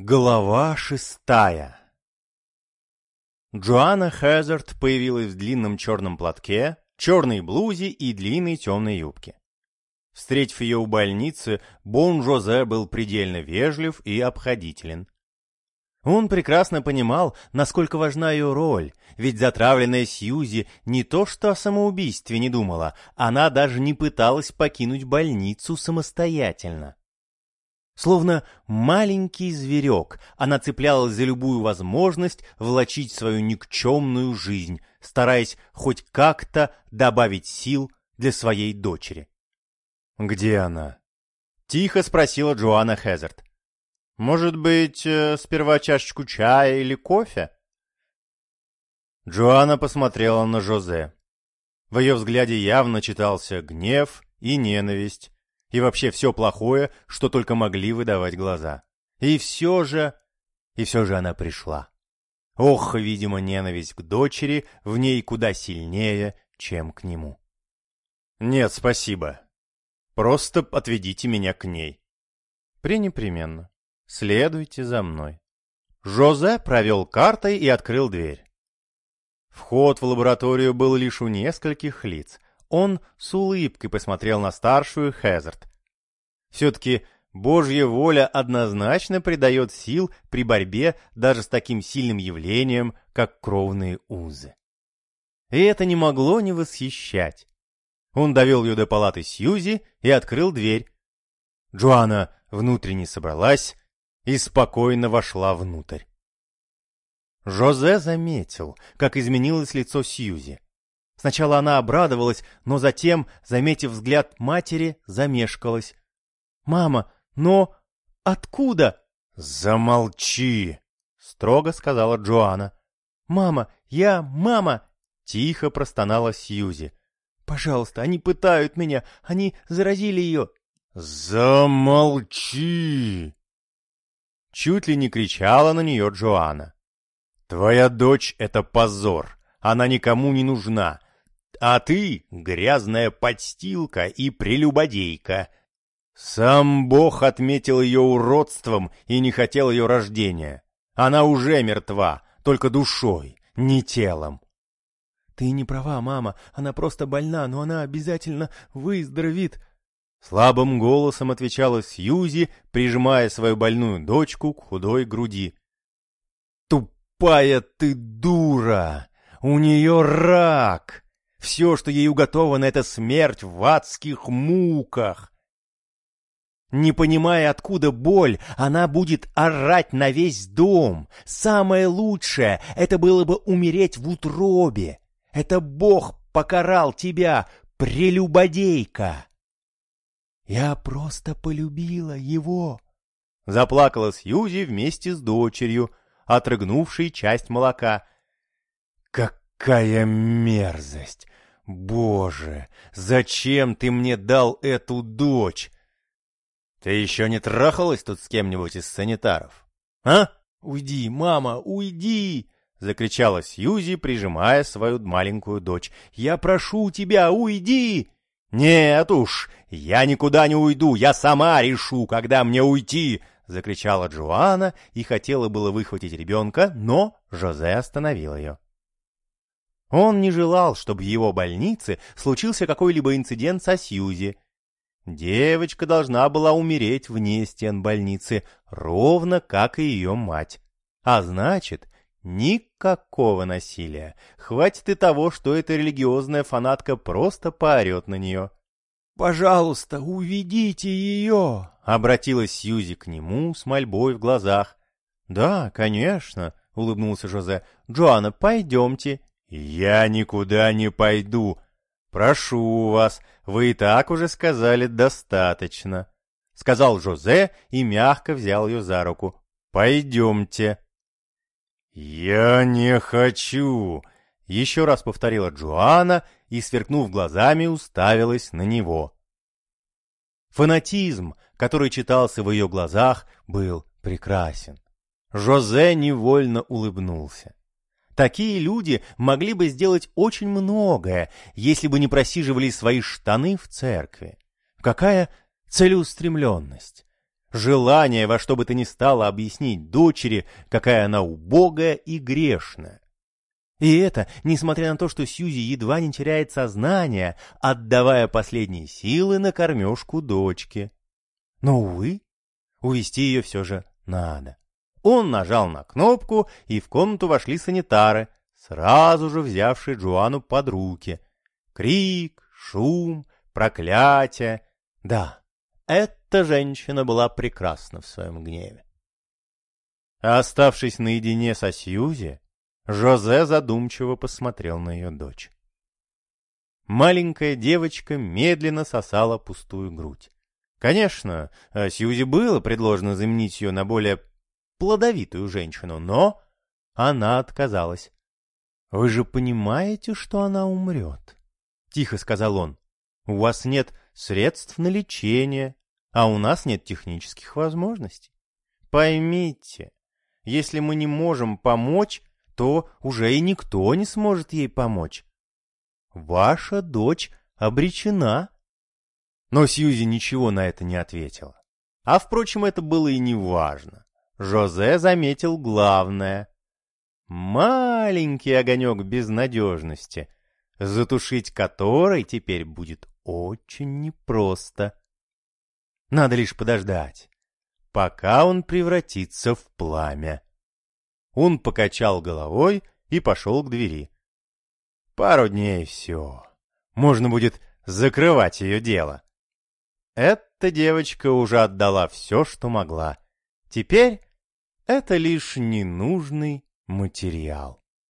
Глава шестая Джоанна Хезард появилась в длинном черном платке, черной блузе и длинной темной юбке. Встретив ее у больницы, Бон Жозе был предельно вежлив и обходителен. Он прекрасно понимал, насколько важна ее роль, ведь затравленная Сьюзи не то что о самоубийстве не думала, она даже не пыталась покинуть больницу самостоятельно. Словно маленький зверек, она цеплялась за любую возможность влачить свою никчемную жизнь, стараясь хоть как-то добавить сил для своей дочери. «Где она?» — тихо спросила Джоанна Хезард. «Может быть, э, сперва чашечку чая или кофе?» Джоанна посмотрела на Жозе. В ее взгляде явно читался гнев и ненависть, и вообще все плохое, что только могли выдавать глаза. И все же... И все же она пришла. Ох, видимо, ненависть к дочери в ней куда сильнее, чем к нему. Нет, спасибо. Просто отведите меня к ней. Пренепременно. Следуйте за мной. Жозе провел картой и открыл дверь. Вход в лабораторию был лишь у нескольких лиц, он с улыбкой посмотрел на старшую Хезард. Все-таки Божья воля однозначно придает сил при борьбе даже с таким сильным явлением, как кровные узы. И это не могло не восхищать. Он довел ее до палаты Сьюзи и открыл дверь. Джоанна внутренне собралась и спокойно вошла внутрь. Жозе заметил, как изменилось лицо Сьюзи. Сначала она обрадовалась, но затем, заметив взгляд матери, замешкалась. «Мама, но откуда?» «Замолчи!» — строго сказала Джоанна. «Мама, я... Мама!» — тихо простонала Сьюзи. «Пожалуйста, они пытают меня, они заразили ее!» «Замолчи!» Чуть ли не кричала на нее Джоанна. «Твоя дочь — это позор, она никому не нужна, а ты — грязная подстилка и прелюбодейка. Сам Бог отметил ее уродством и не хотел ее рождения. Она уже мертва, только душой, не телом. Ты не права, мама, она просто больна, но она обязательно выздоровеет. Слабым голосом отвечала Сьюзи, прижимая свою больную дочку к худой груди. «Тупая ты дура! У нее рак!» Все, что ей уготовано, это смерть в адских муках. Не понимая, откуда боль, она будет орать на весь дом. Самое лучшее — это было бы умереть в утробе. Это Бог покарал тебя, прелюбодейка. Я просто полюбила его. Заплакала Сьюзи вместе с дочерью, отрыгнувшей часть молока. Какая мерзость! Боже, зачем ты мне дал эту дочь? Ты еще не трахалась тут с кем-нибудь из санитаров? А? Уйди, мама, уйди! Закричала Сьюзи, прижимая свою маленькую дочь. Я прошу тебя, уйди! Нет уж, я никуда не уйду, я сама решу, когда мне уйти! Закричала Джоанна и хотела было выхватить ребенка, но Жозе остановил ее. Он не желал, чтобы в его больнице случился какой-либо инцидент со Сьюзи. Девочка должна была умереть вне стен больницы, ровно как и ее мать. А значит, никакого насилия. Хватит и того, что эта религиозная фанатка просто поорет на нее. «Пожалуйста, уведите ее!» — обратилась Сьюзи к нему с мольбой в глазах. «Да, конечно», — улыбнулся Жозе. «Джоанна, пойдемте, «Я никуда не пойду. Прошу вас, вы и так уже сказали достаточно», — сказал Жозе и мягко взял ее за руку. «Пойдемте». «Я не хочу», — еще раз повторила Джоанна и, сверкнув глазами, уставилась на него. Фанатизм, который читался в ее глазах, был прекрасен. Жозе невольно улыбнулся. Такие люди могли бы сделать очень многое, если бы не просиживали свои штаны в церкви. Какая целеустремленность! желание во что бы то ни стало объяснить дочери, какая она убогая и грешная. И это, несмотря на то, что Сьюзи едва не теряет сознание, отдавая последние силы на кормежку дочки. Но, увы, увести ее все же надо. Он нажал на кнопку, и в комнату вошли санитары, сразу же взявшие Джоанну под руки. Крик, шум, проклятие. Да, эта женщина была прекрасна в своем гневе. Оставшись наедине со Сьюзи, Жозе задумчиво посмотрел на ее дочь. Маленькая девочка медленно сосала пустую грудь. Конечно, э, Сьюзи было предложено заменить ее на более плодовитую женщину, но она отказалась. «Вы же понимаете, что она умрет?» — тихо сказал он. «У вас нет средств на лечение, а у нас нет технических возможностей. Поймите, если мы не можем помочь, то уже и никто не сможет ей помочь. Ваша дочь обречена. Но Сьюзи ничего на это не ответила. А, впрочем, это было и не важно. Жозе заметил главное. Маленький огонек безнадежности, затушить который теперь будет очень непросто. Надо лишь подождать, пока он превратится в пламя. Он покачал головой и пошел к двери. Пару дней все. Можно будет закрывать ее дело. Эта девочка уже отдала все, что могла. Теперь это лишь ненужный материал.